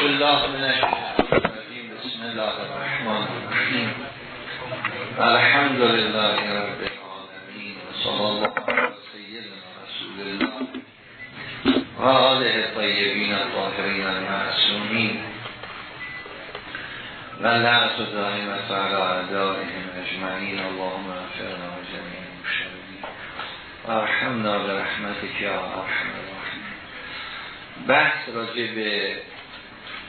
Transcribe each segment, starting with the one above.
بالله من بسم الله الرحمن الرحیم الحمد لله رب العالمین. صلی الله علی سیدنا رسول الله و آله طیبین الطاهرین المعصومین و لعنت دائمت علی اعدائهم اجمعین. اللهم اغفرنا و جمیع المشتغلین و ارحمنا برحمتک یا ارحم الراحمین. بحث راجع به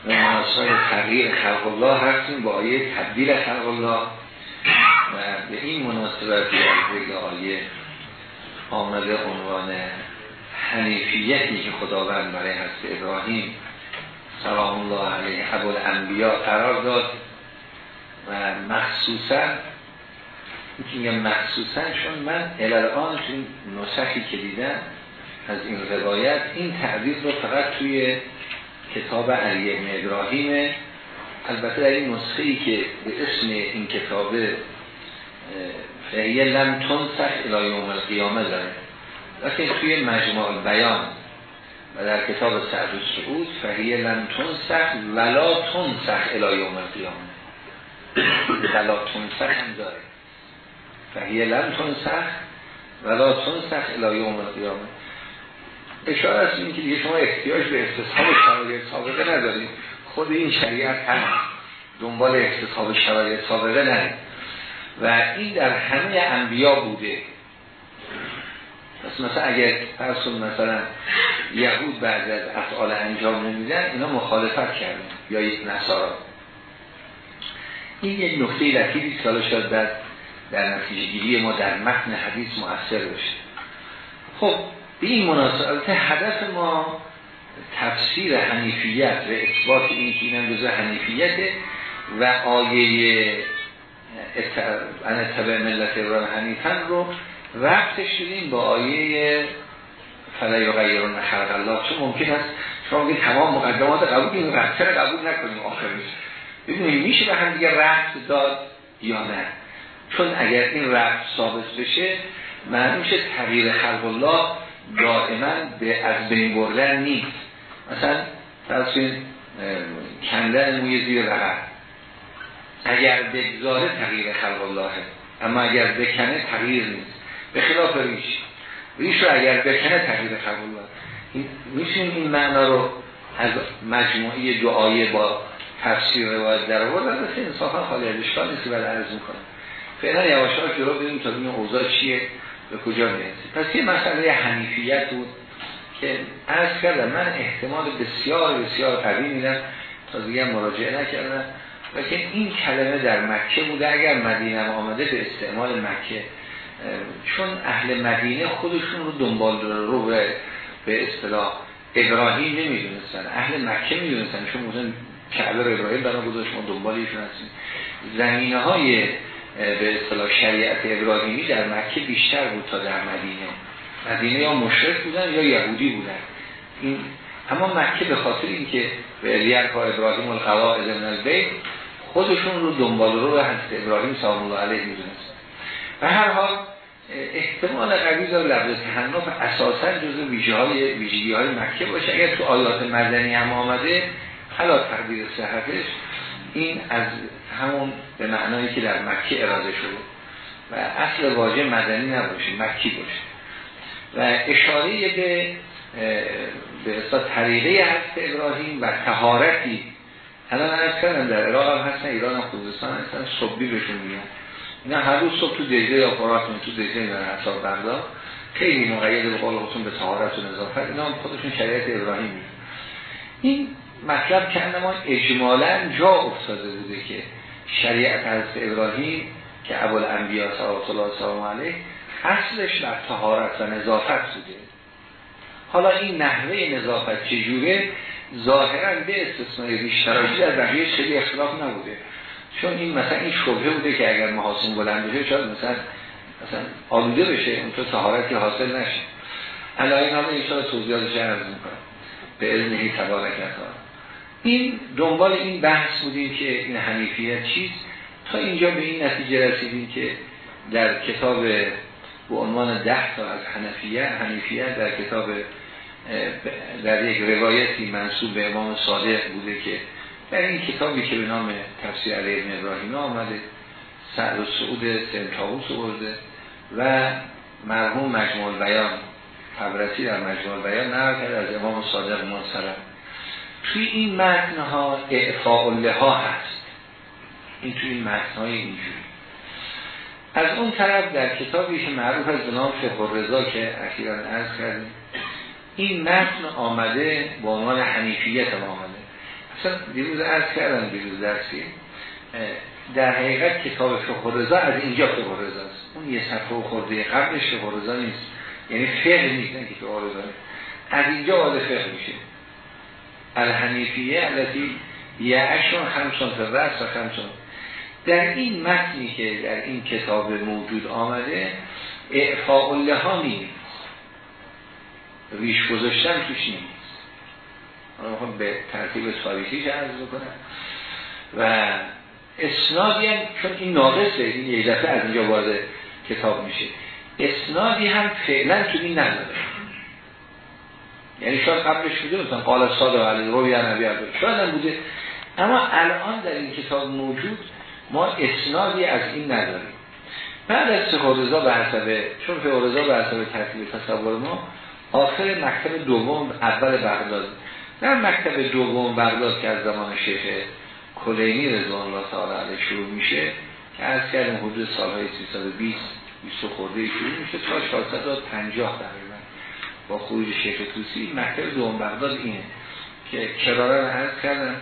مناسای تغییر خلق الله هستیم با آیه تبدیل خلق الله. و به این مناسبت به آیه آمده عنوان حنیفیتی که خداوند برای هست ابراهیم سلام الله علیه ابو الانبیا قرار داد و مخصوصا میگم مخصوصا چون من الان تو نسخی که دیدم از این روایت این تعبیر رو فقط توی کتاب علی ابن ابراهیم. البته در این نسخه ای که به اسم این کتاب فهیه لم تنسخ الى یوم القیامه داره. لیکن توی مجموع بیان و در کتاب سعد سعود فهیه لم تنسخ ولا تنسخ الى یوم القیامه. ولا تنسخ هم داره. فهیه لم تنسخ ولا تنسخ الى یوم القیامه. اشاره است این که دیگه شما احتیاج به استصحاب شرایط سابقه ندارید. خود این شریعت هم دنبال استصحاب شرایط سابقه ندارید و این در همه انبیا بوده. پس مثلا اگر فرسون مثلا یهود بعد از افعال انجام نمیدن اینا مخالفت کردن. یا یک نصارا. این یک نکته لطیفی که حالا شاید در در نتیجه گیری ما در متن حدیث مؤثر باشه. خب به این مناسبت هدف ما تفسیر حنیفیت و اثبات این که اینم جزء حنیفیت و آیه انا تبع ملت ابراهیم حنیفن رو ربطش شدیم با آیه فلا یغیرون خلق الله. چون ممکن است شما بگید تمام مقدمات قبول این ربطه قبول نکنیم آخرش ببینیم میشه به هم دیگه ربط داد یا نه؟ چون اگر این ربط ثابت بشه معلوم میشه تغییر خلق الله دائما به از بین بردن نیست. مثلا تصویر کندن موی زیر رقم اگر بگذاره تغییر خلق الله. اما اگر بکنه تغییر نیست. به خلاف ریش. ریش رو اگر بکنه تغییر خلق الله. میشیم این معنا رو از مجموعه دعایه با تفسیر روایت در آورد. البته انصافا خالی از اشکال نیست بعد عرض می‌کنم. فعلا یواش یواش جلو بریم تا ببینیم اوضاع چیه. به کجا می‌رسه پس یه مسئله حنیفیت بود که عرض کردم من احتمال بسیار بسیار قوی میدم. تا دیگه مراجعه نکردم. و که این کلمه در مکه بوده اگر مدینه آمده به استعمال مکه چون اهل مدینه خودشون رو دنبال رو به, به اصطلاح ابراهیم نمی‌دونستن. اهل مکه می‌دونستن چون مثلا کعبه ابراهیم برای گذاشت ما دنبال ایشون هستیم. زمینه های به اصطلاح شریعت ابراهیمی در مکه بیشتر بود تا در مدینه. مدینه یا مشرک بودن یا یهودی بودن. این اما مکه به خاطر اینکه به الیار ها ابراهیم القواعد من البیت خودشون رو دنبال رو حضرت ابراهیم سلام الله علیه می‌دونست. و هر حال احتمال قوی داره لفظ تحنف اساسا جزء ویژه های مکه باشه. اگر تو آیات مدنی هم آمده حالا تقدیر صحتش این از همون به معنایی که در مکه اراده شده و اصل واژه مدنی نباشه مکی باشه. و اشاره به به اصلا طریقه هست ابراهیم و تهارتی الان از کردن در عراق هم هستن ایران هم خوزستان هستن صبحی بهشون میگن. اینا هر روز صبح تو دجله یا فراتون تو دجله میرن حساب بردا خیلی مقید به قول به تهارت و نظافت اینا هم خودشون شریعت ابراهیم میگن این مطلب که ما اجمالا جا افتاده بوده که شریعت از ابراهیم که اول انبیا صلوات الله سلام علیه اصلش بر طهارت و نظافت بوده. حالا این نحوه نظافت چجوره؟ ظاهرا به استثنای ریشتراجی در بقیه خیلی اختلاف نبوده. چون این مثلا این شبهه بوده که اگر محاسن بلند بشه شاید مثلا مثلا آلوده بشه اون تو طهارتی حاصل نشه. حالا این شاید توضیحاتش عرض می‌کنم. به اذنهی تبارک این دنبال این بحث بودیم که این حنیفیت چیست. تا اینجا به این نتیجه رسیدیم که در کتاب به عنوان ده تا از حنفیت حنیفیت در کتاب در یک روایتی منصوب به امام صادق بوده که در این کتابی که به نام تفسیر علی ابن ابراهیم آمده سعد و سعود سنتاوس برده و مرحوم مجموع بیان تبرسی در مجموع بیان نقل کرد از امام صادق منصرم توی این متنها اعفاء ها هست. این توی این متنهای اینجوری. از اون طرف در کتابی که معروف از نام فقه رضا که اخیرا عرض کردیم این متن آمده با عنوان حنیفیت هم آمده. اصلا دیروز عرض کردم دیروز درسی. در حقیقت کتاب فقه رضا از اینجا فقه رضا است. اون یه صفحه خورده قبلش فقه رضا نیست. یعنی فقه نیست نه که از اینجا فقه میشه. الحنیفیه التي یعشون خمسون فرس و خمسون. در این متنی که در این کتاب موجود آمده اعفاء لها نیست. ریش گذاشتن توش نیست. من به ترتیب تاریخی عرض بکنم. و اسنادی هم چون این ناقصه این یه دفعه از اینجا وارد کتاب میشه. اسنادی هم فعلا تو این نداره. یعنی شاید قبلش بوده مثلا قال و علی روی نبی شاید هم بوده. اما الان در این کتاب موجود ما اسنادی از این نداریم. بعد از سخورزا به حسب چون فقرزا به حسب ترتیب تصور ما آخر مکتب دوم اول بغداد. در مکتب دوم بغداد که از زمان شیخ کلینی رضوان الله تعالی علیه شروع میشه که از کردیم حدود سالهای 320 20 خورده شروع میشه تا 450 تقریبا خروج شیخ توسی مکتب دوم بغداد اینه که کراره رو عرض کردم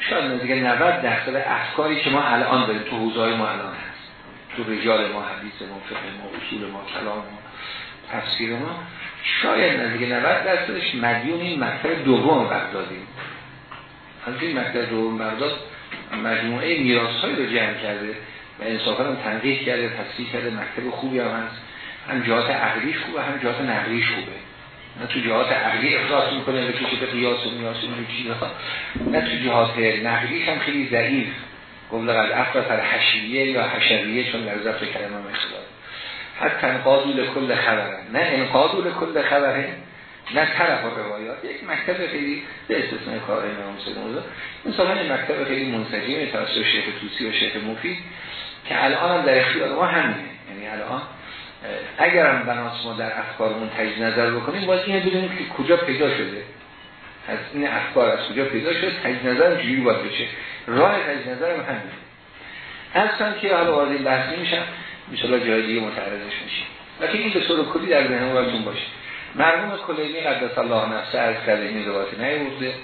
شاید نزدیک 90 درصد افکاری که ما الان داریم تو حوزه ما الان هست. تو رجال ما حدیث ما فقه ما اصول ما کلام ما تفسیر ما. شاید نزدیک 90 درصدش مدیون این مکتب دوم بغدادیم. از این مکتب دوم بغداد مجموعه میراث رو جمع کرده و انصافا هم تنقیح کرده تصحیح کرده مکتب خوبی هم هست. هم جهات عقلیش خوبه هم جهات نقلیش خوبه. نه تو جهات عقلی افراس می‌کنه به کسی به قیاس و میاس و نه تو جهات نقلیش هم خیلی ضعیف. قبل قد افراد حشیه یا حشریه چون در ضبط کلمه اختلاف حتی انقادو لکل خبره. نه انقادو لکل خبره نه طرف روایات. یک مکتب خیلی به استثناء کار امام مسلم این سامان مکتب خیلی منسجمه توسط شیخ توسی و شیخ مفید که الان هم در اختیار ما همینه. یعنی الان اگرم بناس ما در افکارمون تجزیه نظر بکنیم باید اینه بدونیم که کجا پیدا شده. از این افکار از کجا پیدا شده تجزیه نظر جوری باید بشه راه تجزیه نظر هم همینه. اصلا که حالا وارد این بحث نمیشم ان جای دیگه متعرضش میشیم. لیکن این به طور کلی در ذهن باشه. مرحوم کلینی قدس الله نفسه از کرده این روایت نیورده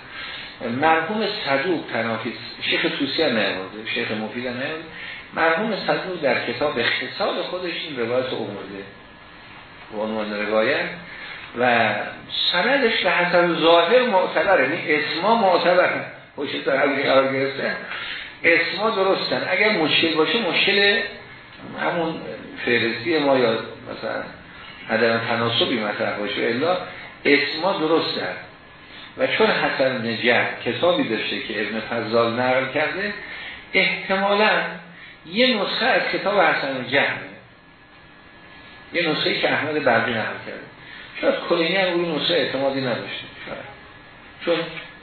مرحوم صدوق تنافیس شیخ توسی هم نیورده شیخ مفید هم نیورده مرحوم صدوق در کتاب خصال خودش این روایت اومده به عنوان روایت. و سندش به حسب ظاهر معتبره. یعنی اسما معتبره پشت در قرار گرفته. اسما درستن. اگر مشکل باشه مشکل همون فهرستی ما یا مثلا عدم تناسبی مطرح باشه. الا اسما درسته و چون حسن نجه کتابی داشته که ابن فضال نقل کرده احتمالا یه نسخه از کتاب حسن جهمه یه نسخه که احمد برقی نقل کرده. شاید کلینی هم روی نسخه اعتمادی نداشته. شاید. چون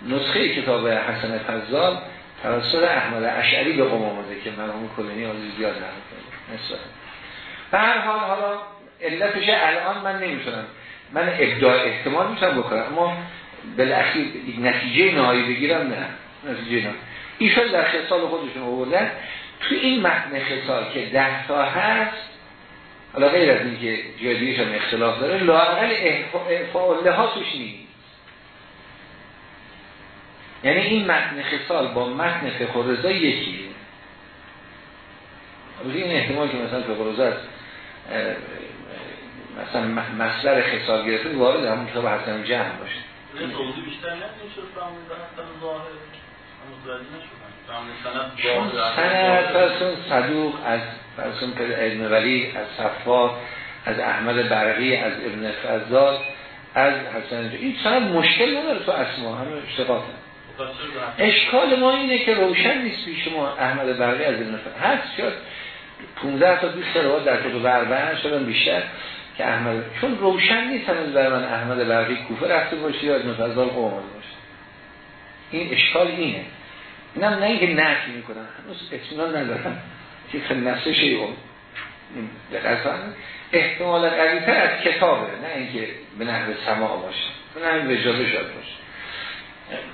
نسخه کتاب حسن فضال توسط احمد اشعری به قم آمده که مرحوم کلینی آزی زیاد نقل کرده. به هر حال حالا علتش الان من نمی‌تونم. من ابداع احتمال می‌تونم بکنم اما بالاخیر نتیجه نهایی بگیرم نه. نتیجه نهایی. ایشان در خصال خودشون آوردن. تو این متن خصال که ده تا هست حالا غیر از اینکه جادیش هم اختلاف داره لاقل اعفاء ها توش نیست. یعنی این متن خصال با متن فقه رضا یکیه. این احتمال که مثلا فقه رضا مثلا مصدر خصال گرفته وارد همون کتاب حسن جمع باشه. سند فرسون صدوق از فرسون ابن ولی از صفا از احمد برقی از ابن فضال از حسن این سند مشکل نداره تو اسما همه اشتقاط اشکال ما اینه که روشن نیست پیش ما احمد برقی از ابن فضال. هست شد 15 تا 20 روایت در کتب اربعه شدن بیشتر که احمد چون روشن نیست هنوز برای من احمد برقی کوفه رفته باشه یا ابن فضال قوم باشه. این اشکال اینه. اینم نه اینکه نفی می‌کنم هنوز اطمینان ندارم. که خیلی نفسه شیعون احتمال قوی تر از کتابه. نه اینکه به نحو سماع باشه. به نحو وجاده شد باشه.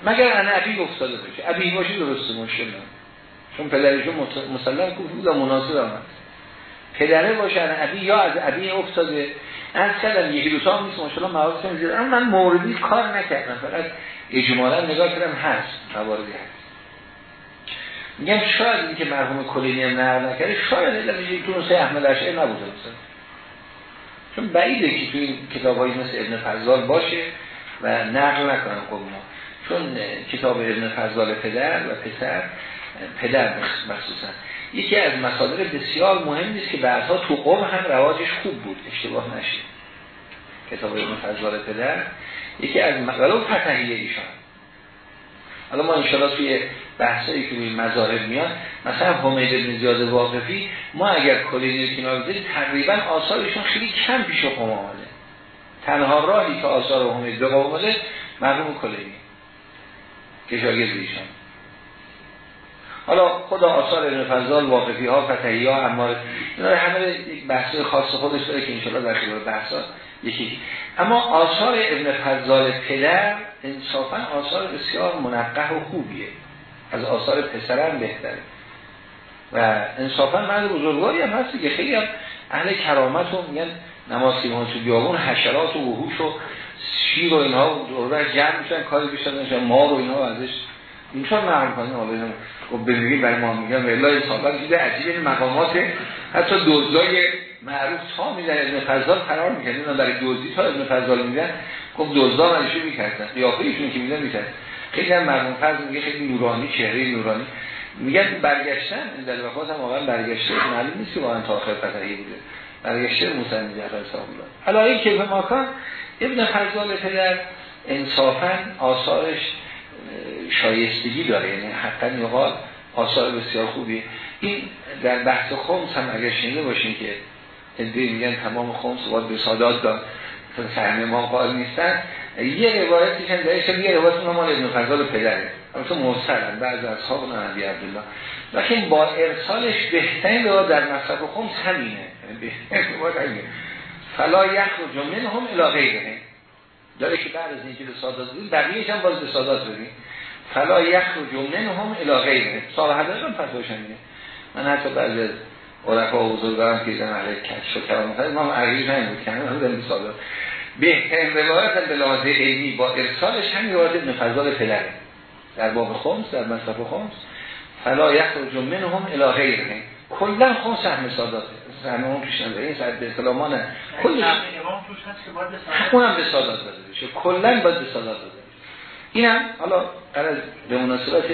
مگر انا ابی افتاده باشه. ابی باشه درسته مشکل نه چون پدرشون مسلم کوفه بود مناسب آمد پدره باشه انا ابی یا از ابی افتاده. از کردم یکی دو تا نیست ماشاءالله موارد اما من موردی کار نکردم. فقط اجمالا نگاه کردم هست. مواردی هست. میگم شاید این که مرحوم کلینی هم نقل نکرده شاید علت تو نسخه احمد اشعری نبوده چون بعیده که تو این کتاب مثل ابن فضال باشه و نقل نکنم خب ما. چون کتاب ابن فضال پدر و پسر پدر مخصوصا. یکی از مصادر بسیار مهم نیست که بعدها تو قوم هم رواجش خوب بود اشتباه نشه. کتاب ابن فضال پدر یکی از ولو فتحیه ایشان. حالا ما انشاءالله توی بحثایی که روی مذاهب میاد مثلا حمید بن زیاد واقفی ما اگر کلینی کنار بذاریم تقریبا آثارشون خیلی کم پیش قوم آمده تنها راهی که آثار حمید به آمده مرحوم کلینی که شاگرد ایشان. حالا خدا آثار ابن فضال واقفی ها فتحی ها اما اینا همه بحث خاص خودش داره که انشاءالله در خلال بحثا یکی اما آثار ابن فضال پدر انصافا آثار بسیار منقه و خوبیه. از آثار پسرم بهتره. و انصافا مرد بزرگواری هم هستی که خیلی هم اهل کرامت رو میگن نماز ما تو بیابون حشرات و وحوش و شیر و اینها دور جمع میشن کاری بیشتر ما رو اینها ازش. اینطور نقل کنیم؟ حالا خب بزرگی برای ما میگن و الله صحبت دیده عجیب مقامات. حتی دوزای معروف تا میدن ابن فضال قرار می‌کنن اینا برای دوزی تا ابن فضال میدن خب دوزا منشون می‌کردن. قیافه ایشون که میدن می‌کردن. خیلی هم مرمون فرض میگه خیلی نورانی چهره نورانی. میگن برگشتن این در وفات هم واقعا برگشته. معلوم نیست که واقعا تا آخر فتحی بوده. برگشته موسی میگه صاحب الله علی کیف ماکان ابن فضال پدر انصافا آثارش شایستگی داره. یعنی حقا یقال آثار بسیار خوبی این در بحث خمس هم اگر شنیده باشین که ادهی میگن تمام خمس باید به سادات داد. سهمه ما قال نیستن. یه روایتی که درش یه روایت اون مال ابن فضال پدره. البته مرسلن بعض از اصحاب نبی عبدالله. لیکن با ارسالش بهترین روایت در مصرف خمس همینه. یعنی بهترین روایت همینه. فلا یخرج منهم الی غیره. داره که بعد از اینکه به سادات بدیم بقیهش هم باز به سادات بدیم فلا یخرج منهم الی غیره. صاحب حضرت هم فتواش همینه. من حتی بعضی از عرفا و بزرگان که ایزن علیه کشف و کرامت امام عقیل نمید که همه بودن به بهترین روایت هم به لحاظ علمی با ارسالش همین روایت ابن فضال پدره. در باب خمس در مصرف خمس. فلا یخرج منهم الی غیره. کلا خمس هم ساداته سهم اون پیش نداره این ساعت به اسلامان کلش اونم به سادات داده بشه کلا باید به سادات داده اینم حالا قرار به مناسبت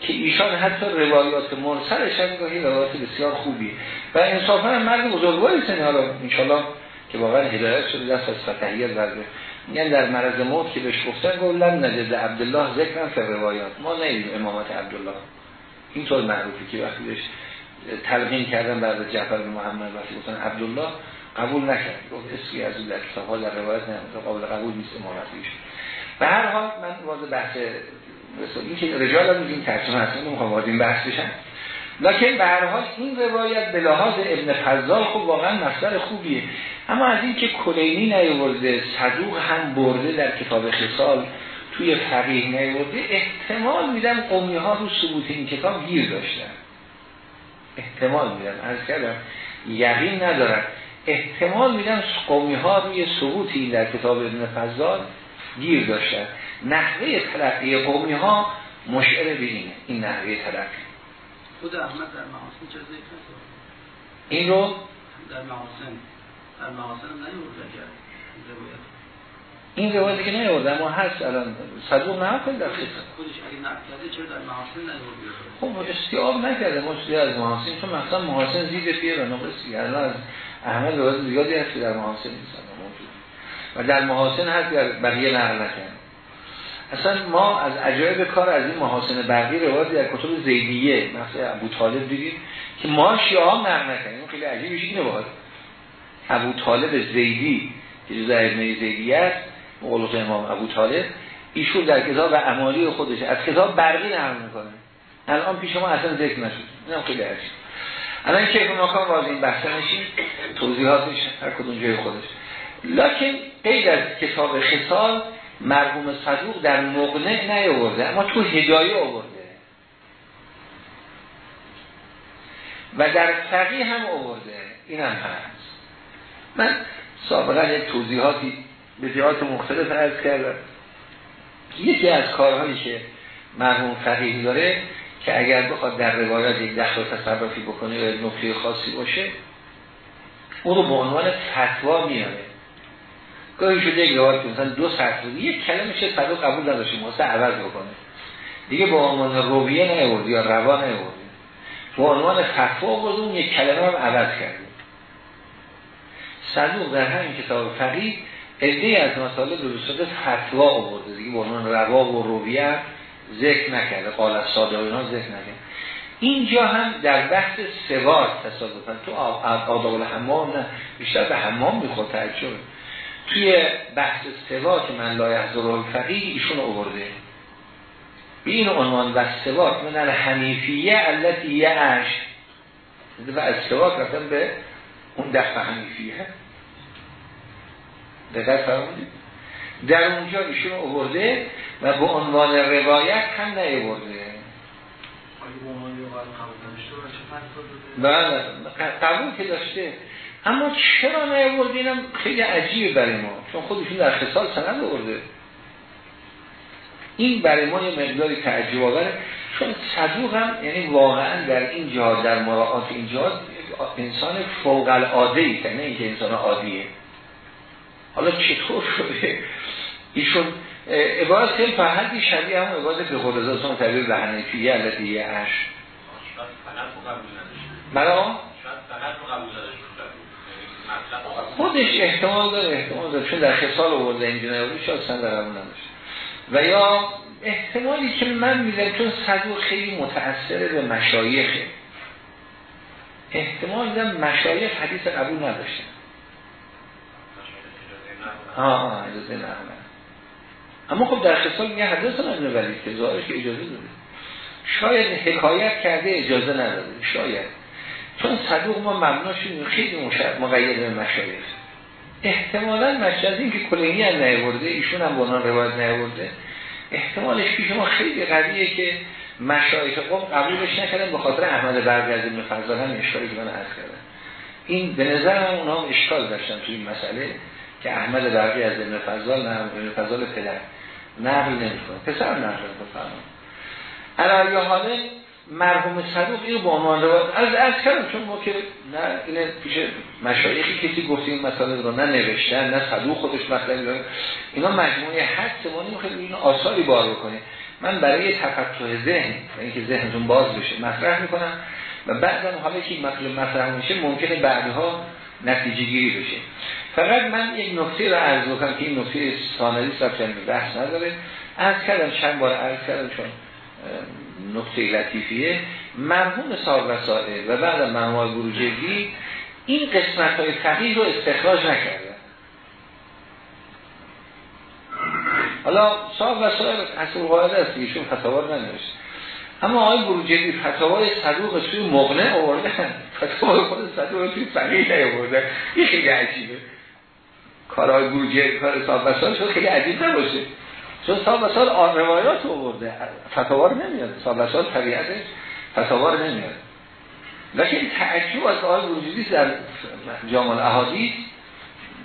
که ایشان حتی روایات مرسلش هم گاهی روایات بسیار خوبی. و انصافا هم مرد بزرگواری سنی حالا انشالله که واقعا هدایت شده دست از فتحیت برده میگن در مرض موت که بهش گفتن گفتن نجد عبدالله ذکرن فر روایات. ما نیدیم امامت عبدالله. اینطور معروفی که وقتی بهش تلقین کردن بعد جعفر بن محمد وقتی گفتن عبدالله قبول نکرد. گفت اسمی از اون در کتاب در روایت نمیده قابل قبول نیست امامتیش به هر حال من واضح بحث این که رجال هم میگیم ترجمه هست. نمی‌خوام این بحث بشم. لکن به هر حال این روایت به لحاظ ابن فضال خب واقعا مصدر خوبیه. اما از این که کلینی نیورده صدوق هم برده در کتاب خصال توی فقیه نیورده احتمال میدم قومی ها رو ثبوت این کتاب گیر داشتن. احتمال میدم از کردم یقین ندارن احتمال میدم قومی ها روی ثبوتی در کتاب ابن فضال گیر داشتن. نحوه تلقی قومی ها مشعر به این نحوه تلقی. خود احمد در محاسن چه ذکر این رو؟ در محاسن. در محاسن هم نیورده کرد. این روایت که نیورده اما هست الان صدوق نه کنید در خودش اگه نکرده چرا در محاسن خب نیورده استیاب نکرده ما از محاسن چون مثلا محاسن زید پیه و نقصی الان از احمد روایت زیادی هست که در محاسن نیست موجود. و در محاسن هست در بقیه نقل نکرد اصلا ما از عجایب کار از این محاسن بقیه روایت در کتب زیدیه مثلا ابو طالب دیدیم که ما شیعه هم نقل نکنیم خیلی عجیبش اینه باید ابو طالب زیدی که جز ائمه زیدی است مقلق امام ابو طالب ایشون در کتاب عمالی خودش از کتاب برقی نقل می‌کنه. الان پیش ما اصلا ذکر نشد. اینم خیلی عجیب. الان شیخ ماکان واضح این بحث نشین. توضیحاتش هر کدوم جای خودش. لکن غیر از کتاب خصال مرحوم صدوق در مقنع نیاورده اما تو هدایه آورده. و در فقیه هم آورده. این هم هست. من سابقا یک توضیحاتی به جهات مختلف عرض کردم. یکی از کارهایی که مرحوم فقیه داره که اگر بخواد در روایات یک دخل تصرفی بکنه یا نکته خاصی باشه او رو به عنوان فتوا میاره. گاهی شده یک روایت مثلا دو سطر یک کلمه چه صدوق قبول نداشته واسه عوض بکنه دیگه با عنوان رویه نیورد یا روا نیورد با عنوان فتوا آورد اون یک کلمه هم عوض کرده صدوق در همین کتاب فقیه عده از مسائل درست فتوا آورده دیگه با عنوان روا و رویه ذکر نکرده قال از ساده اینا ذکر نکرده اینجا هم در بحث سوار تصادفا تو آداب الحمام نه بیشتر به حمام می‌خواد تعجب توی بحث سوا که من لایه از فقیه ایشون آورده. به این عنوان و سواک من الحنیفیه علتی یه عش و از سواک رفتن به اون دفع حنیفیه. دقیق فرمودید؟ در اونجا ایشون آورده و به عنوان روایت هم نیورده بله قبول که داشته. اما چرا نیورده اینم خیلی عجیبه برای ما. چون خودشون در خصال سند آورده. این برای ما یه مقداری تعجب آوره چون صدوق هم یعنی واقعا در این جهاد در مراعات این جهاد انسان فوق العاده ای نه اینکه انسان عادیه. حالا چطور شده؟ ایشون عبارت خیلی فرهدی شبیه هم عبارت به خود ازاسان تعبیر به حنفیه یه اش مرا خودش احتمال داره احتمال داره. چون در خسال آورده این جنایه شاید سند در نداشت و یا احتمالی که من میدم چون صدوق خیلی متأثر به مشایخه احتمال میدم مشایخ حدیث قبول نداشتن آه آه اجازه نه اما خب در خصال میگه حدیث ابن ولید که که اجازه داده. شاید حکایت کرده اجازه نداده. شاید. چون صدوق ما مبناشون خیلی مقید به مشایخ. احتمالا مشهد این که کلینی هم نیورده ایشون هم بنان روایت نیورده احتمالش پیش ما خیلی قویه که مشایخ قوم قبولش نکردن به خاطر احمد برگرد ابن فضل هم اشکالی که من عرض کردم. این به نظر من اونا هم اشکال داشتن توی این مسئله که احمد برقی از ابن فضل نه ابن فضل پدر. نقل نمی‌کنه. پسر نقل بفرمایید علی حاله مرحوم صدوق اینو با عنوان روایت از از کردم چون ما که نه اینه پیش مشایخی کسی گفته این مسئله رو نه نوشتن نه صدوق خودش مطلبی داره. اینا مجموعه حد ما نمی‌خواد اینو آثاری بار بکنه من برای تفتح ذهن اینکه ذهنتون باز بشه مطرح می‌کنم و بعدم حالا که این مطلب مطرح میشه ممکنه بعدها نتیجه گیری بشه. فقط من یک نکته رو عرض بکنم که این نکته ثانوی سبت بحث نداره. عرض کردم چند بار عرض کردم چون نقطه لطیفیه. مرحوم صاحب وسائل و بعد مرحوم بروجردی این قسمت های فقیه رو استخراج نکرده. حالا صاحب وسائل اصل قاعده است ایشون فتاوار ننوشت. اما آقای بروجردی فتاوای صدوق سوی مغنه آورده. فتاوای خود صدوق توی فقیه آورده این خیلی عجیبه. کارهای بروجردی کار صاحب وسائل خیلی عجیب نباشه. چون سال به سال روایات آورده. فتاوار نمیاد سال به سال طبیعتش فتاوار نمیاد لیکن تعجب از آقای وجودی در جامع احادیث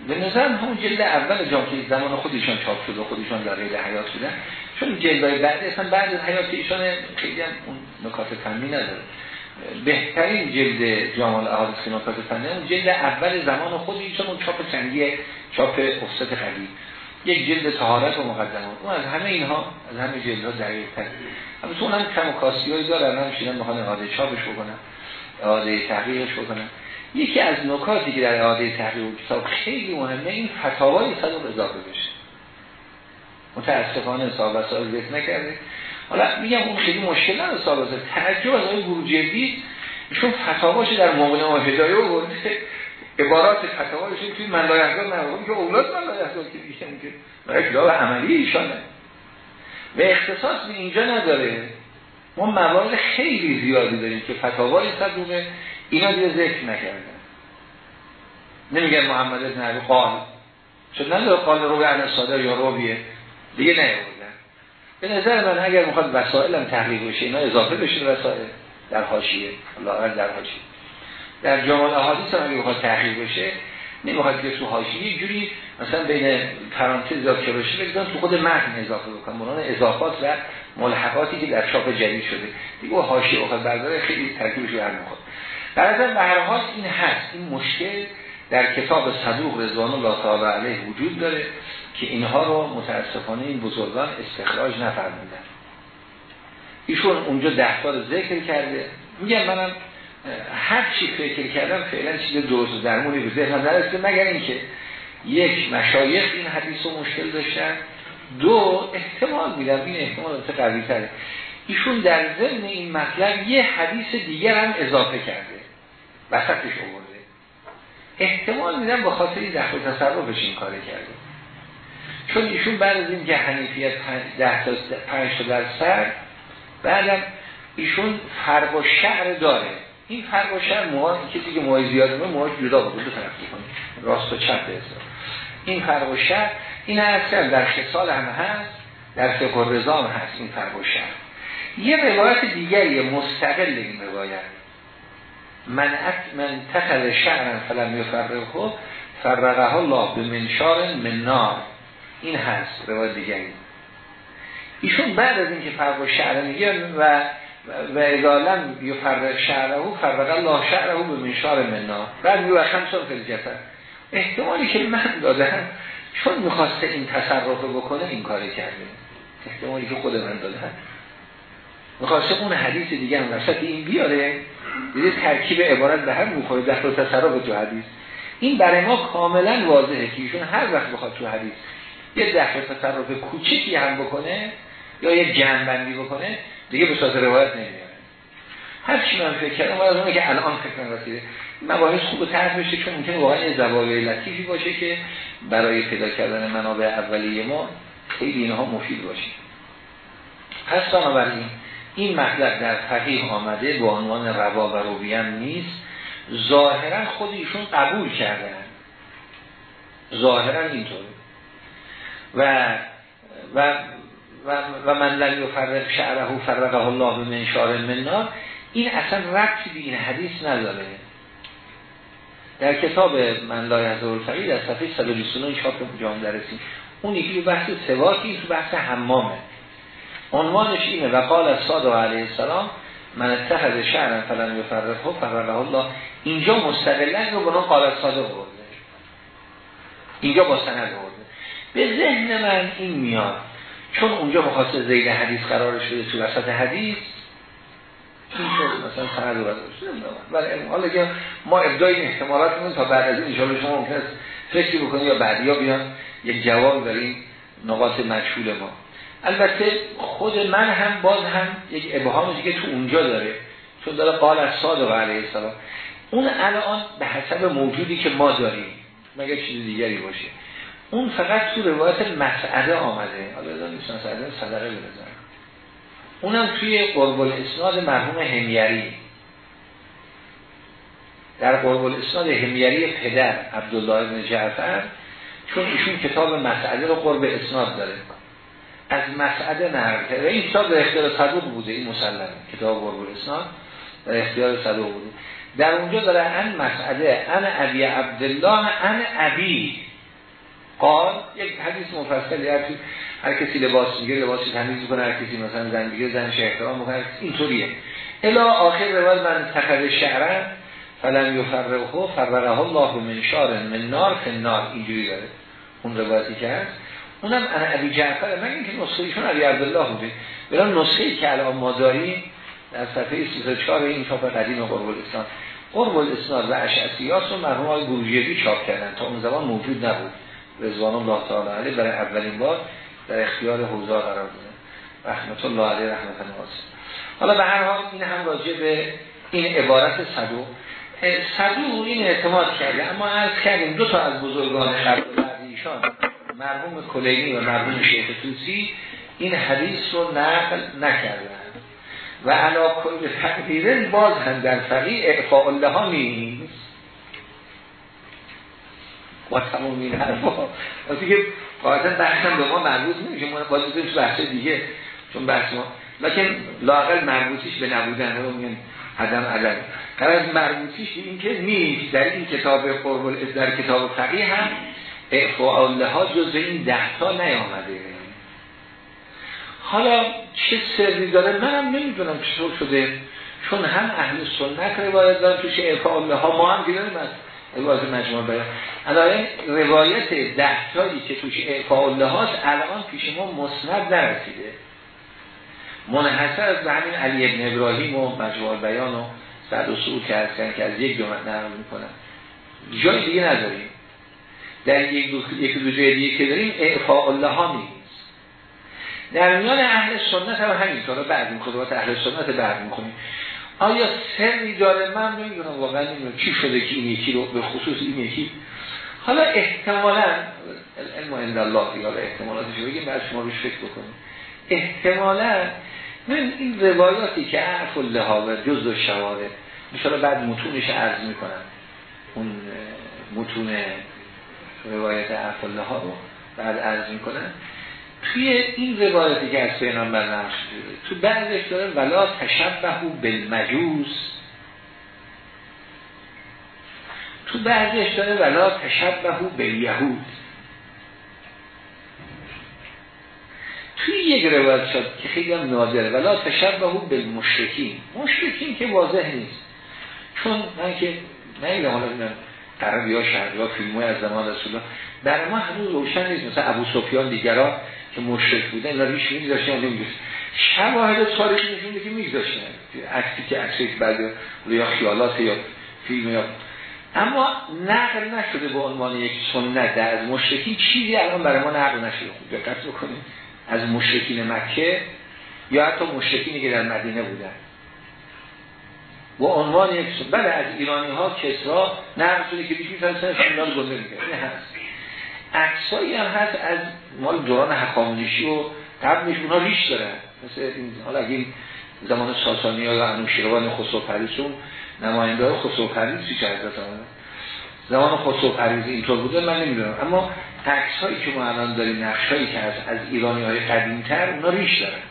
به نظر همون جلد اول جامعه زمان خودشان چاپ شده خودشان در غیر حیات بودن چون جلدهای بعد اصلا بعد از حیات ایشان خیلی هم اون نکات فنی نداره. بهترین جلد جامع احادیث که نکات فنی اون جلد اول زمان خود ایشان اون چاپ سنگی چاپ افسط قدیم. یک جلد تهارت و مقدمات اون از همه اینها از همه جلد ها دقیق تر تو هم کم و کاسی هایی دارن هم شیدن می‌خوان اعاده چاپش بکنن اعاده تحقیقش بکنن. یکی از نکاتی که در اعاده تحقیق و کتاب خیلی مهمه این فتاوای صدوق اضافه بشه. متاسفانه صاحب وسائل ذکر نکرده. حالا میگم اون خیلی مشکل نداره صاحب تعجب از آقای بروجردی ایشون فتاواش در موقع و هدایه عبارات فتاوایشون توی من لایحضار نمیگم که اولاد من لایحضار که میشن که کتاب عملی ایشانه. و اختصاص به اینجا نداره. ما موارد خیلی زیادی داریم که فتاوای صدوقه اینا دیگه ذکر نکردن. نمیگن محمد ابن علی قال. شد نداره قال رو به ساده یا رویه دیگه نیاوردن. به نظر من اگر می‌خواد وسائل هم تحقیق بشه اینا اضافه بشه وسائل در حاشیه. الله در حاشیه. در جمال احادیث هم اگه بخواد تحقیق بشه نمی‌خواد که تو حاشیه جوری مثلا بین پرانتز ذکر بشه بگذارن تو خود متن اضافه بکن منان اضافات و ملحقاتی که در چاپ جدید شده. دیگه حاشیه بخواد برداره خیلی ترکیبش رو می‌خواد در به هر حال این هست. این مشکل در کتاب صدوق رضوان الله تعالی علیه وجود داره که اینها رو متاسفانه این بزرگان استخراج نفرمودن. ایشون اونجا ده ذکر کرده. میگم منم هر چی فکر کردم فعلا چیز درست درمونی به ذهن نرسته مگر اینکه یک مشایخ این حدیث رو مشکل داشتن. دو احتمال میدم این احتمال قوی تره. ایشون در ضمن این مطلب یه حدیث دیگر هم اضافه کرده. وسطش آورده. احتمال میدم با خاطر این دخل تصرفش این کاره کرده. چون ایشون بعد از این که حنیفیت ده تا پنج تا در سر بعدم ایشون فرق و شعر داره. این فرق و شعر موها کسی که موهای زیاد موها جدا بود دو طرف راست و چپ این فرق و شعر این اصلا در خصال هم هست در فقه رضا هست این فرق و شعر یه روایت دیگری مستقل این روایت. من من تخل شعرن فلم یفرقه فرقه الله به منشار منار این هست روایت دیگری. ایشون بعد از اینکه فرق و شعر میگه و و ادالم یفرق شعره فرق الله شعره به منشار منار بعد میگه خمسان فل جسد. احتمالی که من دادم چون می‌خواسته این تصرف بکنه این کاری کرده. احتمالی که خود من دادم. می‌خواسته اون حدیث دیگه هم وسط این بیاره. دیده ترکیب عبارت به هم می‌خوره در تصرف تو حدیث. این برای ما کاملا واضحه که ایشون هر وقت بخواد تو حدیث یه دخل تصرف کوچکی هم بکنه یا یه جنبندی بکنه دیگه به صورت روایت نمیاره هر چی من فکر کردم از که الان فکر رسیده مباحث خوب طرح بشه چون ممکنه واقعا زوایای لطیفی باشه که برای پیدا کردن منابع اولیه ما خیلی اینها مفید باشه. پس بنابراین این مطلب در فقیه آمده به عنوان روا و رویان نیست. ظاهرا خود ایشون قبول کردن. ظاهرا اینطوره. و و و, و من لن یفرق شعره فرقه الله به منشار منار این اصلا ربطی به این حدیث نداره. در کتاب من لای از الفقی در صفحه 129 چاپ جام درسیم. اون یکی بحث سواکی تو بحث حمامه. عنوانش اینه و قال از صادق علیه السلام من اتخذ شعرا فلن یفرقه فرقه الله. اینجا مستقلا رو بنا قال از صادق برده اینجا با سند برده به ذهن من این میاد. چون اونجا بخواست زید حدیث قرار شده تو وسط حدیث مثلا سند رو ولی حالا که ما ابدای این احتمالات تا بعد از این شما ممکن است فکری بکنید یا بعدی ها بیان یک جواب داریم نقاط مجهول ما. البته خود من هم باز هم یک ابهام دیگه تو اونجا داره. چون داره قال از صادق علیه السلام. اون الان به حسب موجودی که ما داریم. مگه چیز دیگری باشه. اون فقط تو روایت مسعده آمده. حالا ازا نیست مسعده صدقه بزن اونم توی قرب الاسناد مرحوم همیری. در قرب الاسناد همیری پدر عبدالله بن جعفر چون ایشون کتاب مسعده رو قرب اسناد داره. از مسعده نرده. و این کتاب در اختیار صدوق بوده این مسلمه کتاب قرب الاسناد در اختیار صدوق بوده. در اونجا داره ان مسعده ان ابی عبدالله ان ابی قال یک حدیث مفصلی هر هر کسی لباس میگه لباسی تمیز کنه هر کسی مثلا زن میگه زنش احترام می‌کنه اینطوریه. الا آخر روایت من تخذ شعرن فلن یفرقه فرقه الله من شار من نار فنار اینجوری داره. اون روایتی که هست. اونم انا ابی جعفر. من اینکه نسخه ایشون علی عبدالله بوده؟ بلا نسخه که الان ما داریم در صفحه 34 این چاپ قدیم قرب الاسلام قرب الاسلام و اشعسیات رو مرحوم های چاپ کردن. تا اون زمان موجود نبود. رضوان الله تعالی علیه برای اولین بار در اختیار حوزا قرار داده. رحمت الله علیه رحمت الله حالا به هر حال این هم راجع به این عبارت صدوق صدوق این اعتماد کرده اما از کردیم دو تا از بزرگان قبل ایشان مرحوم کلینی و مرحوم شیخ توسی این حدیث رو نقل نکردن. و علا کل تقدیرن باز هم در فقیه اعفاء الله نیست. با تمام این حرفا. وقتی که قاعدتا بحثم به ما مربوط نمیشه. ما باز تو بحث دیگه چون بحث ما لیکن لاقل مربوطیش به نبودن رو میگن عدم عدم از مربوطیش این که نیست. در این کتاب قرب در کتاب فقیه هم اعفاء الله ها جز این ده تا نیامده. حالا چه سری داره؟ منم نمی‌دونم چطور شده. چون هم اهل سنت روایت دارن توش اعفاء ها ما هم دیداریم از روایت مجموع بیان الان روایت ده تایی که توش اعفاء الله هاست الان پیش ما مسند نرسیده. منحصر از به همین علی ابن ابراهیم و مجموع بیان و صد و سعود که هستن که از یک جمعت نرم می‌کنن. جای دیگه نداریم. در یک دو, یک دو جای دیگه که داریم اعفاء الله ها نیست در میان اهل سنت هم همینطور بعد این خدوات اهل سنت بعد می‌کنیم. آیا سری داره؟ من نمی‌دونم واقعا نمی‌دونم چی شده که این یکی رو به خصوص این یکی. حالا احتمالا علم عند الله یا احتمالاتش بگیم بعد شما روش فکر بکنیم احتمالا من این روایاتی که عرف و لحاظ جز و شواره مثلا بعد متونش عرض می‌کنم. اون متون روایت عرف و رو بعد عرض می‌کنم. توی این روایتی که از پیغمبر نقش تو بعضش داره ولا تشبهو بالمجوس. تو بعضش داره ولا تشبهو بالیهود توی یک روایت شد که خیلی هم نادره ولا تشبهو بالمشرکین. مشرکین که واضح نیست. چون من که نه حالا ها شهری ها فیلم های از زمان رسول الله در ما هنوز روشن نیست. مثلا ابو سفیان دیگرها که مشرک بودن اینا ریش میگذاشتن یا نمیگذاشتن شواهد تاریخی نشون که میگذاشتن عکسی که عکسی بعد یا خیالات یا فیلم یا اما نقل نشده به عنوان یک سنت از مشرکین چیزی الان برای ما نقل نشده. خوب دقت بکنیم از مشرکین مکه یا حتی مشرکینی که در مدینه بودن. و عنوان یک سنت. بله از ایرانی ها کسرا نقل شده که بیش می‌تونستن شمال گنده می‌کرد این هست. عکسایی هم هست از مال دوران حقامونیشی و قبلش اونا ریش دارن. مثل این حالا اگه زمان ساسانی ها یا انوشیروان خسرو پریسون نماینده های خسرو چه حضرت زمان خسرو پریسی اینطور بوده من نمی‌دونم. اما عکس هایی که ما الان داریم نقش هایی که از, از ایرانی های قدیم تر اونا ریش دارن.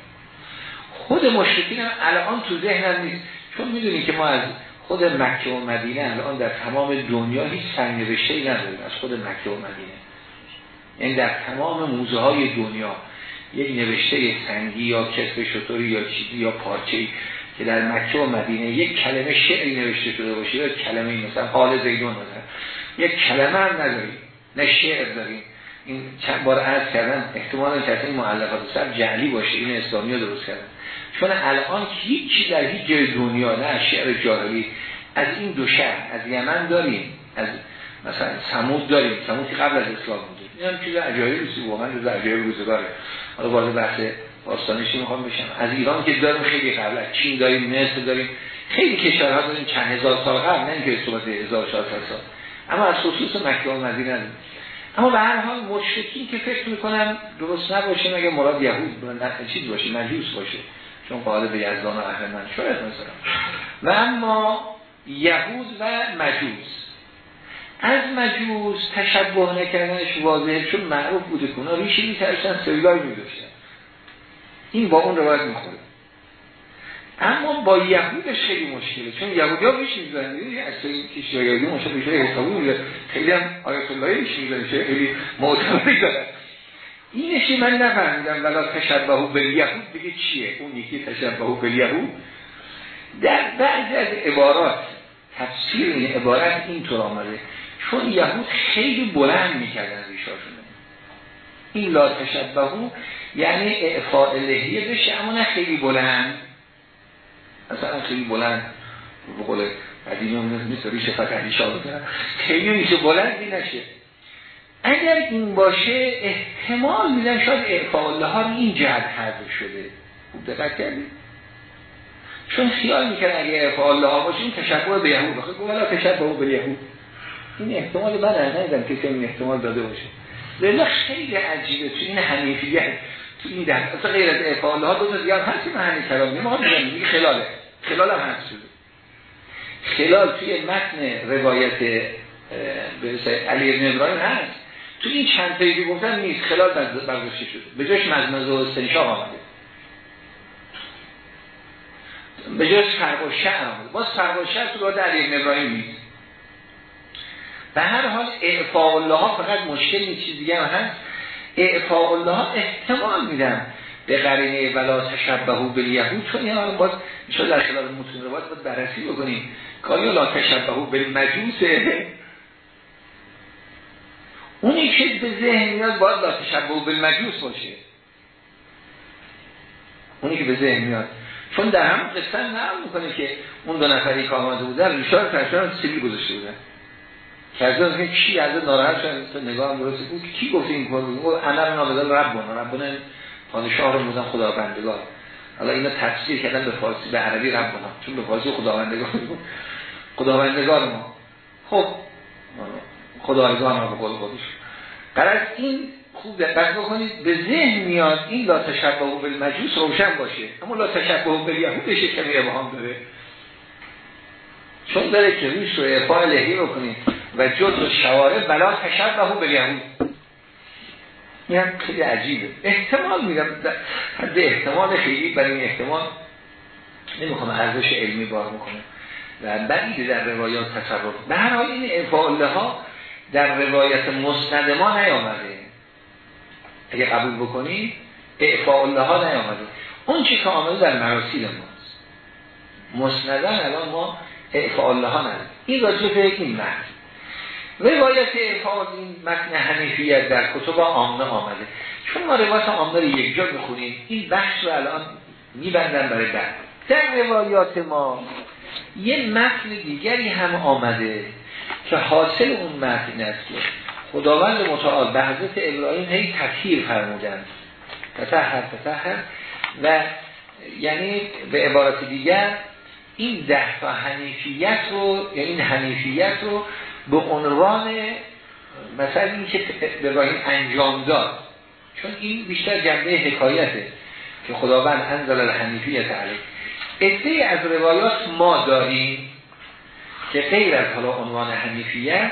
خود مشرکین هم الان تو ذهنم نیست. چون می‌دونیم که ما از خود مکه و مدینه الان در تمام دنیا هیچ سنگ نوشته نداریم. از خود مکه و مدینه. این در تمام موزه های دنیا یک نوشته سنگی یا کسب شطوری یا چیزی یا پارچه که در مکه و مدینه یک کلمه شعری نوشته شده باشه یا کلمه مثلا حال زیدون مثلا یک کلمه هم نداریم نه شعر داریم. این چند بار عرض کردن احتمال که این معلقات سر جعلی باشه این اسلامی ها درست کردن چون الان هیچی در هیچ جای دنیا نه شعر جاهلی از این دو شهر از یمن داریم از مثلا سمود داریم. سمود قبل از اسلام این هم چیز عجایب روزی واقعا جز عجایب روزگاره حالا وارد بحث باستانیشی می‌خوام بشم. از ایران که داریم خیلی قبل از چین داریم مصر داریم. خیلی کشورها داریم چند هزار سال قبل نه اینکه صحبت 1400 سال. اما از خصوص مکه و مدینه اما به هر حال مشرکین که فکر می‌کنن درست نباشه مگه مراد یهود چیز باشه مجوس باشه؟ چون قائل به یزدان و اهل من شاید مثلا. و اما یهود و مجوس. از مجوز تشبه نکردنش واضحه چون معروف بوده که اونا ریشی میترشن سیلای میداشتن. این با اون روایت می‌خوره. اما با یهودش خیلی مشکله چون یهودی ها ریش می‌زنن. دیدی اصلا کیش یهودی مشکل ریشه حسابی می‌زنن خیلی هم آیت الله ریش می‌زنن خیلی معتبری دارن اینشی من نفهمیدم ولا تشبهو به یهود بگه چیه؟ اون یکی تشبهو به یهود. در بعضی از عبارات تفسیر این عبارت اینطور آمده. چون یهود خیلی بلند می‌کردن ریشاشونه این لا تشبهو یعنی اعفاء لحیه بشه اما نه خیلی بلند. مثلا خیلی بلند به قول قدیمی هم نیست ریش فقط ریشا خیلی میشه بلندی نشه. اگر این باشه احتمال میدن شاید اعفاء الله ها این جهت حضر شده. خوب دقت کردید چون خیال می‌کنه اگه افعال الله باشه این تشبه به یهود. بخواه گوه تشبه به یهود. این احتمال من ندیدم کسی این احتمال داده باشه. لیلا خیلی عجیبه تو این حنیفیت تو این در اصلا غیر از افعال ها دو دیگر هست که من همین کلام نمی‌خوام بگم دیگه خلاله. خلال هم هست شده. خلال توی متن روایت به علی ابن ابراهیم هست. تو این چند تایی گفتن نیست. خلال برداشته شده. به جاش مزمزه و سنشا آمده. به جاش فرق و شعر آمده. باز فرق و شعر تو را علی ابن ابراهیم نیست. به هر حال اعفاء الله ها فقط مشکل نیست چیز دیگه هست. اعفاء الله ها احتمال میدن. به قرینه ولا تشبهو به یهود چون این حالا باز شاید در خلال متون روایت باید بررسی بکنیم. کاری لا تشبهو به مجوسه اونی که به ذهن میاد باید لا تشبهو به مجوس باشه. اونی که به ذهن میاد. چون در هم قصه نقل می‌کنه که اون دو نفری که آمده بودن ریشار فرشان سیبی گذاشته بودن. که از که چی از ناراحت شد نگاه هم درسته بود. کی گفت این کار؟ بود انا نابدال ربنا ربنا پادشاه رو بودن خداوندگار. حالا اینا تفسیر کردن به فارسی به عربی ربنا چون به فارسی خداوندگار خداوندگار ما. خب خدایگان ما به قول خودش. قرار این خوب دقت بکنید به ذهن میاد این لا تشبه بالمجوس روشن باشه. اما لا تشبه بالیهودش کمی ابهام داره. چون داره که ریش رو افعال لحی بکنید. و و شواره بلا تشبه بالیهود این هم خیلی عجیبه. احتمال میدم. حد احتمال خیلی برای این احتمال نمی‌خوام ارزش علمی بار می‌کنه و بعید در روایات تصرف. به هر حال این افعال ها در روایت مسند ما نیامده. اگه قبول بکنی اعفاء الله ها نیامده. اون چی که آمده در مراسیل ماست. مسندن الان ما اعفاء الله ها نداریم. این راجع به این متن روایت اعفاء این متن حنیفیت در کتب آمنه آمده. چون ما روایت آمنه رو یک جا بخونیم این بخش رو الان میبندن برای بعد. در روایات ما یه متن دیگری هم آمده که حاصل اون متن است خداوند متعال به حضرت ابراهیم هی تطهیر فرمودند. تطهر تطهر. و یعنی به عبارت دیگر این ده تا حنیفیت رو یا این حنیفیت رو به عنوان مثلا این که ابراهیم انجام داد. چون این بیشتر جنبه حکایته که خداوند انزل الحنیفیت علیه. ادهی از روایات ما داریم که غیر از حالا عنوان حنیفیت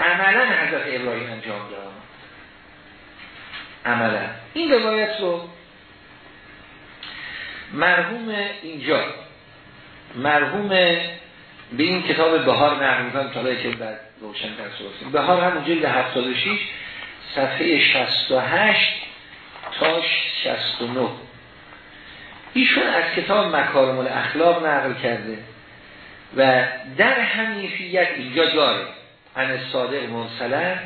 عملا حضرت ابراهیم انجام داد. عملا. این روایت رو مرحوم اینجا مرحوم به این کتاب بهار نقل می‌کنم که بعد روشن تر بهار همون جلد 76 صفحه 68 تا 69 ایشون از کتاب مکارم الاخلاق نقل کرده و در حنیفیت اینجا داره ان صادق مرسلن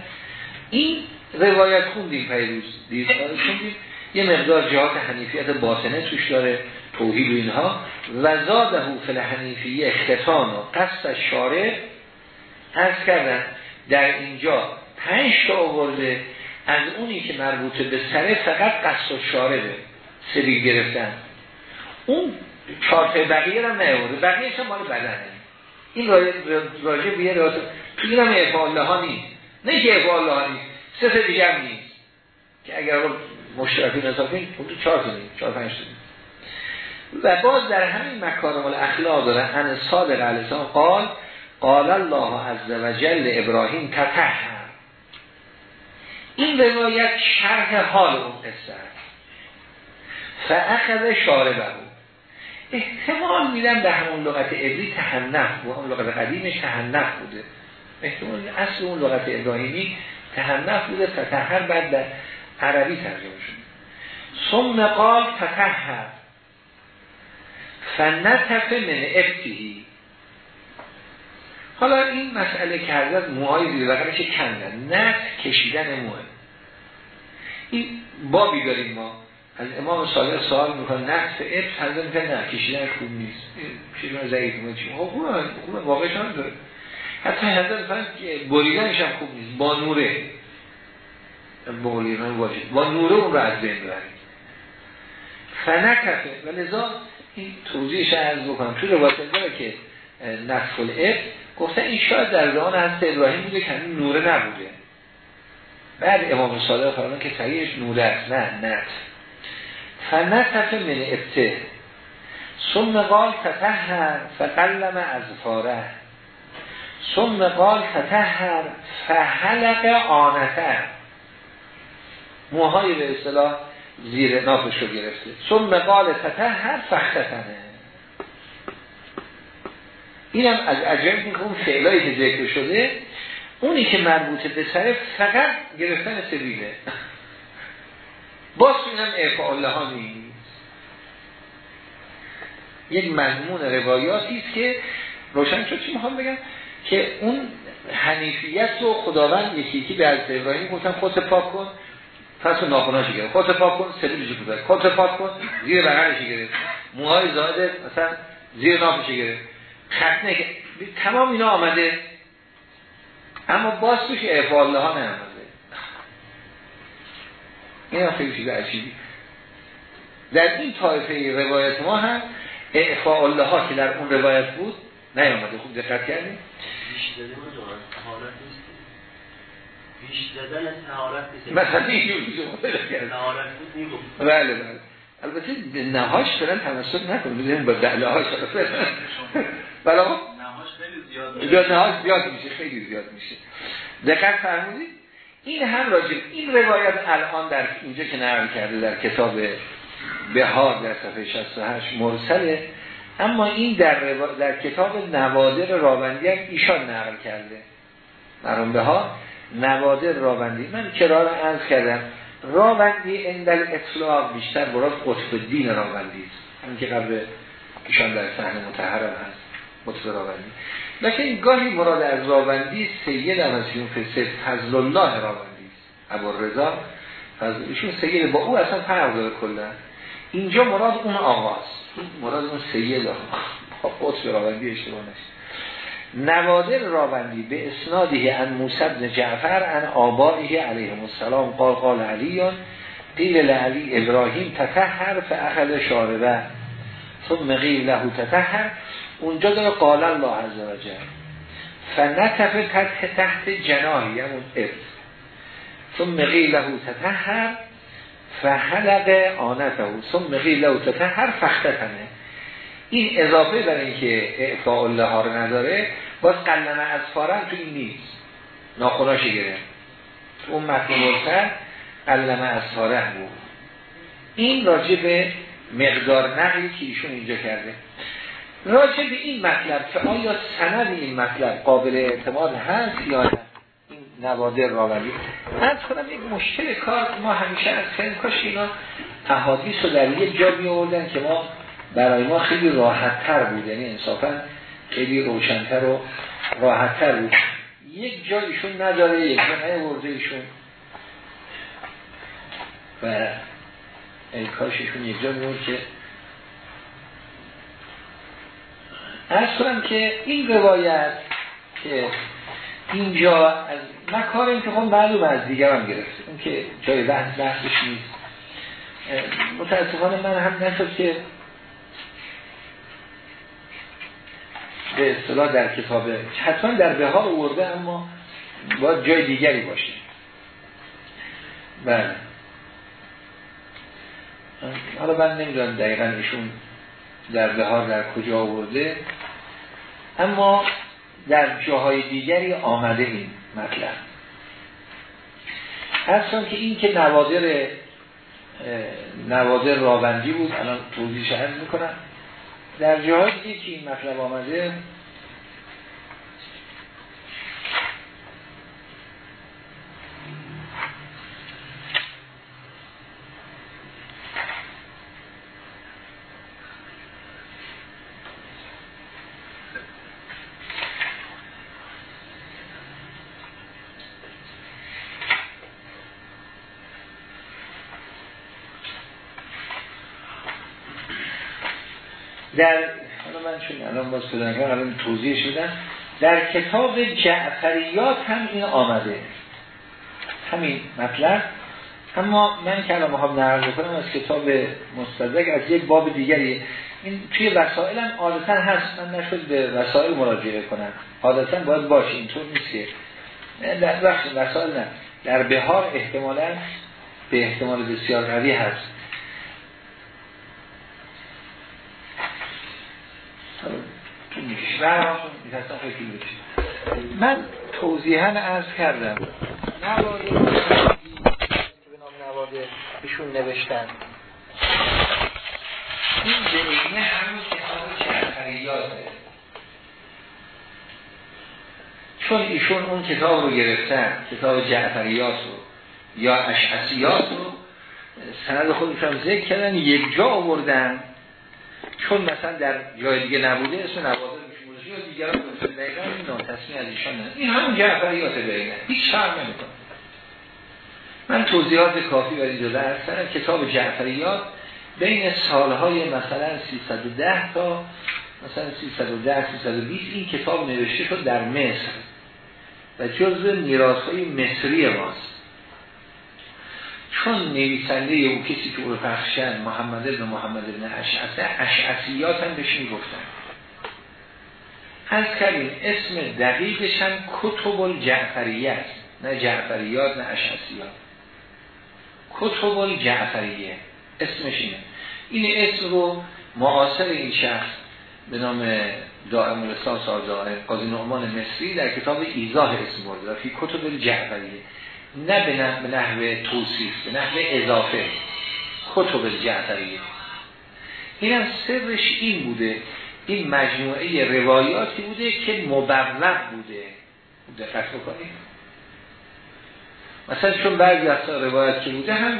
این روایت خوندیم پیروز. دید خوندیم. یه مقدار جهات حنیفیت باطنه توش داره توحید و اینها. و زاده فل حنیفیه ختان و قصد شارع از کردن در اینجا پنج تا آورده از اونی که مربوطه به سره فقط قصد و شارعه سری گرفتن. اون چارت بقیه رو نیاورده. بقیه هم مال بدنه. این راجع به یه تو این هم افعال ها نیست. نه که افعال ها نیست. سه دیگه هم نیست. که اگر مشترکی نصاب کنید اون تو چهار تا نیست چهار پنج و باز در همین مکارم الاخلاق داره ان صادق قال قال الله عز و جل ابراهیم تطهر این روایت شرح حال اون قصه فاخذ شاربه. احتمال میدم به همون لغت عبری تهنف و همون لغت قدیمش تهنف بوده. احتمال اصل اون لغت ابراهیمی تهنف بوده تطهر بعد در عربی ترجمه شده. ثم قال تطهر فنتف من ابتهی. حالا این مسئله که حضرت موهای زیر بقرش کندن نت کشیدن موه. این بابی داریم ما. از امام صالح سوال می‌کنه نقص ابس حضرت می‌کنه نه کشیدن خوب نیست. کشیدن ضعیف چی؟ خب خوبه خوبه واقعش هم داره. حتی حضرت فرض بریدنش هم خوب نیست. با نوره. بریدن واجب با نوره اون رو از بین برید فنکفه. و لذا این توضیحش عرض بکنم. تو روایت داره که نصف الاب گفته این شاید در زمان هست ابراهیم بوده که همین نوره نبوده. بعد امام صادق فرمان که صحیحش نوره است نه نت فنتف من ابته. ثم قال تطهر فقلم از فاره ثم قال تطهر فحلق آنته. موهای به اصطلاح زیر نافش رو گرفته. ثم قال تطهر فختتنه اینم از عجب می‌کنم فعلایی که ذکر شده اونی که مربوط به سره فقط گرفتن سبیله. باز اینم اعفاء الله ها نیست. یک مضمون روایاتی است که روشن شد چی می‌خوام بگم؟ که اون حنیفیت رو خداوند یکی یکی به از ابراهیم گفتن خودت پاک کن پس ناخناشی گرفت. خودت پاک کن سبیلشو بوده خودت پاک کن زیر بغلش گرفت. موهای زاده مثلا زیر نافش گرفت. ختنه تمام اینا آمده. اما باز توش اعفاء الله ها نیامده. این هم خیلی چیز عجیبی. در این طایفه روایت ما هم اعفاء الله ها که در اون روایت بود نیامده. خوب دقت کردیم. پیش دادن مثلا این بله بله. البته نهاش فرن تمسک نکنیم بزنیم با دهله هاش. نهاش خیلی زیاد نهاش زیاد میشه خیلی زیاد میشه. دقت فرمودید. این هم راجب این روایت الان در اینجا که نقل کرده در کتاب بهار در صفحه 68 مرسله. اما این در, در کتاب نوادر راوندی هم ایشان نقل کرده. مرون بهار نوادر راوندی من کرار عرض کردم. راوندی اندل اطلاق بیشتر برای قطب الدین راوندی است. همین که قبل ایشان در صحنه متحرم هست. قطب راوندی. لیکن گاهی مراد از راوندی سید امسیون فسد فضل الله راوندی است. ابو رضا ایشون سید با او اصلا فرق داره کلا. اینجا مراد اون آغاز مراد اون سید قطب راوندی اشتباه نشد. نوادر راوندی به اسنادی ان موسی بن جعفر ان آبائه علیه السلام قال قال علیان قیل لعلی ابراهیم تطهر فاخذ شاربه ثم قیل له تطهر. اونجا داره قال الله عز و جل فنتف تحت تحت جناهی همون اب ثم قیل له تطهر فحلق آنته ثم قیل له تطهر فختتنه این اضافه برای اینکه اعفاء الله ها رو نداره باز قلمه از فارم تو این نیست. ناخوناش گرفت اون متن مرتر قلمه از فاره بود. این راجع به مقدار نقلی که ایشون اینجا کرده. راجع به این مطلب که آیا سند این مطلب قابل اعتماد هست یا نه؟ این نوادر راولی از کنم یک مشکل کار ما همیشه از خیلی کاش اینا احادیث رو در یک جا می که ما برای ما خیلی راحت تر بود. یعنی انصافا خیلی روشنتر و راحتتر بود. یک جا ایشون نداره یک جا نیورده ایشون. و ای کاششون یک جا میورد که ارز کنم که این روایت که اینجا از مکار این که خب معلوم از دیگر هم گرفته. اون که جای بحث بحثش نیست. متاسفانه من هم نشد که به اصطلاح در کتاب حتما در بهار ورده اما باید جای دیگری باشه. بله. حالا من نمی‌دونم دقیقا ایشون در بهار در کجا آورده اما در جاهای دیگری آمده این مطلب. اصلا که این که نوادر نوادر راوندی بود الان توضیح شهر می‌کنم. در جاهای دیگه که این مطلب آمده در حالا من چون الان باز کدنگم الان توضیح شدن در کتاب جعفریات هم این آمده. همین مطلب. اما من که الان می‌خوام نقل کنم از کتاب مستدرک از یک باب دیگری. این توی وسائل هم عادتا هست. من نشد به وسائل مراجعه کنم. عادتا باید باشه اینطور نیست که در وسائل نه. در بهار احتمالا به احتمال بسیار قوی هست. من توضیحا ارز کردم. نواده که به نام نواده ایشون نوشتن. این به اینه همون کتاب جعفریاته چون ایشون اون کتاب رو گرفتن کتاب جعفریات رو یا اشعسیات رو سند خودشون ذکر کردن یک جا آوردن. چون مثلا در جای دیگه نبوده اسم نوادر میشه یا دیگران گفتن دقیقا ناتصمی از ایشان نه. این همون جعفریات بینه هیچ شرم نمیکن من توضیحات کافی برای جدا هستن کتاب جعفریات بین سالهای مثلا 310 تا مثلا 310 320 این کتاب نوشته شد در مصر. و جزء میراث‌های مصری ماست. چون نویسنده او کسی که او رو محمد ابن محمد ابن اشعثه اشعثیات هم بهش می‌گفتن. از کردیم اسم دقیقش هم کتب الجعفریت نه جعفریات نه اشعثیات. کتب الجعفریه اسمش اینه. این اسم رو معاصر این شخص به نام دائم الاسلام سازده قاضی نعمان مصری در کتاب ایزاه اسم برده فی کتب الجعفریه. نه به نحو, نحو توصیف به نحو اضافه. کتب جعفریه این هم سرش این بوده این مجموعه روایاتی بوده که مبرق بوده. دقت بکنید. مثلا چون بعضی از روایت که بوده هم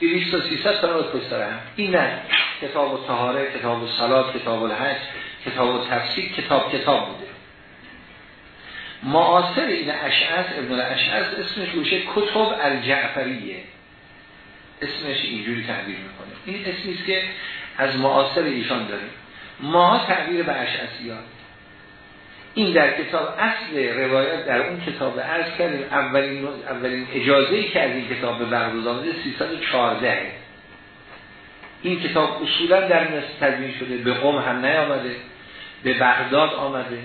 200 تا 300 تا پشت هم. این نه کتاب و طهاره کتاب و صلات کتاب الحج کتاب و تفسیر کتاب کتاب بوده. معاصر این اشعث ابن الاشعث اسمش روشه کتب الجعفریه. اسمش اینجوری تعبیر می‌کنه. این اسمیست که از معاصر ایشان داریم. ما تعبیر به اشعثیان این در کتاب اصل روایت در اون کتاب عرض کردیم اولین, اولین اجازه که از این کتاب به بغداد آمده 314 این کتاب اصولا در مصر تدوین شده به قوم هم نیامده به بغداد آمده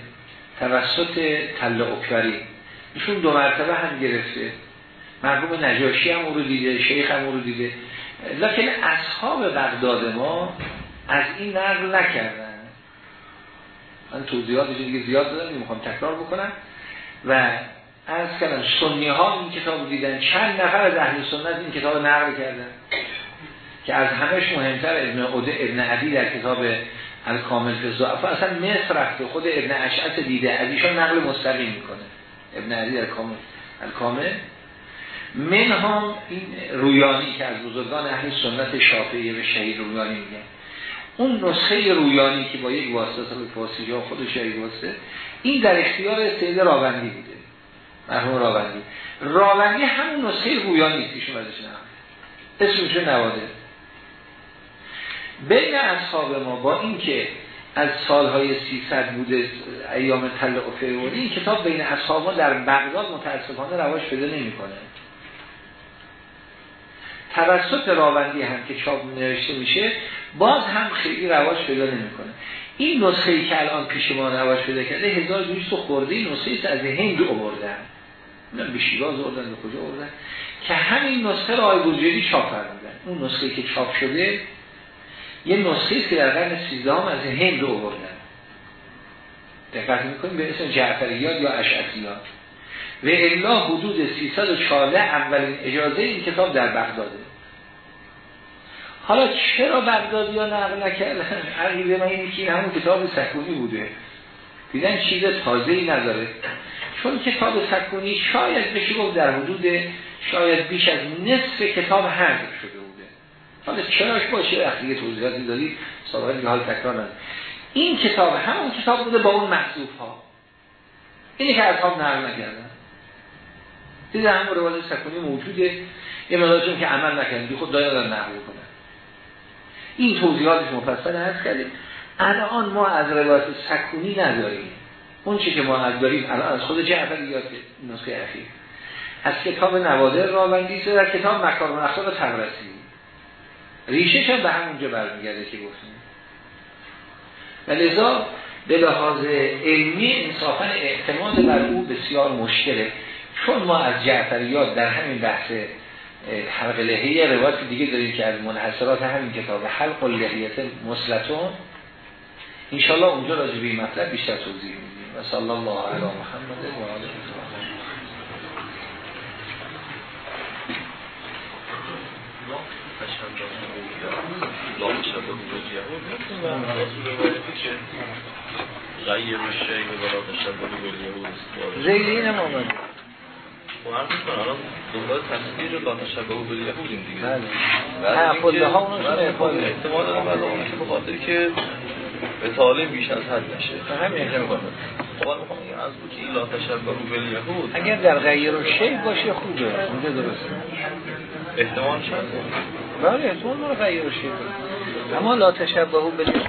توسط تل اکبری. ایشون دو مرتبه هم گرفته. مرحوم نجاشی هم رو دیده شیخ هم رو دیده. لیکن اصحاب بغداد ما از این نقل نکردن. من توضیحات دیگه زیاد دادم نمی‌خوام تکرار بکنم. و از کردم سنی ها این کتاب دیدن. چند نفر از اهل سنت این کتاب نقل کردن. که از همش مهمتر ابن عده ابن عدی در کتاب الکامل ضعف اصلا مصر رفته خود ابن اشعت دیده از ایشان نقل مستقیم می‌کنه. ابن عدی در کامل الکامل. من هم این رویانی که از بزرگان اهل سنت شافعی و شهید رویانی میگن. اون نسخه رویانی که با یک واسطه فارسی جا خودش یک واسطه این در اختیار سید راوندی بوده. مرحوم راوندی. راوندی همون نسخه رویانی که ایشون ازش اسمش نواده بین اصحاب ما با اینکه از سالهای 300 بوده ایام تل و فیروری این کتاب بین اصحاب ما در بغداد متاسفانه رواج پیدا نمی‌کنه. توسط راوندی هم که چاپ نوشته میشه باز هم خیلی رواج پیدا نمی‌کنه. این نسخه ای که الان پیش ما رواج پیدا کرده 1200 خورده نسخه از هند آوردن. نه به شیراز آوردن به کجا آوردن. که همین نسخه را آی بوجری چاپ فرمودن اون نسخه که چاپ شده یه نسخه که در قرن 13 هم از هند آوردن. دقت می‌کنیم به اسم جعفریات یا اشعثیات و الا حدود 314 اولین اجازه این کتاب در بغداده حالا چرا بغدادی ها نقل نکردن؟ عقیده من اینی که همون کتاب سکونی بوده. دیدن چیز تازه ای نداره. چون کتاب سکونی شاید بشه گفت در حدود شاید بیش از نصف کتاب حذف شده بوده. حالا چراش باشه؟ وقتی توضیحاتی دادی سابقا دیگه حال تکرار این کتاب همون کتاب بوده با اون محذوف ها اینی که اصحاب نقل نکردن. دیده همون روایت سکونی موجوده. یه مدارشون که عمل نکردن. بی خود دایم نقل کنن این توضیحاتش مفصل هست کردیم. الان ما از روایت سکونی نداریم. اون چی که ما از داریم الان از خود جعفریات نسخه اخیر. از کتاب نوادر راوندی در کتاب مکارم اخلاق تبرسی ریشش هم به همونجا برمیگرده که گفتیم. و لذا به لحاظ علمی انصافا اعتماد بر او بسیار مشکله. چون ما از جعفریات در همین بحث حلق لحیه روایت دیگه داریم که از منحصرات همین کتاب حلق لحیت مسلطون. انشالله اونجا راجع به این مطلب بیشتر توضیح میدیم. و صلی الله علی محمد و آله غیر الشیء ولا تشبه الان دنبال تصویر تشبه دیگه. بله. ها خود ها اونو شده احتمال دارم. بعد اون که بخاطر که به طالب بیش از حد نشه. همین خب من می‌خوام این از بود که لا تشبه بالیهود اگر در غیر و باشه خوبه. اونجا درسته. احتمال شد؟ بله احتمال داره غیر و اما لا تشبه بالیهود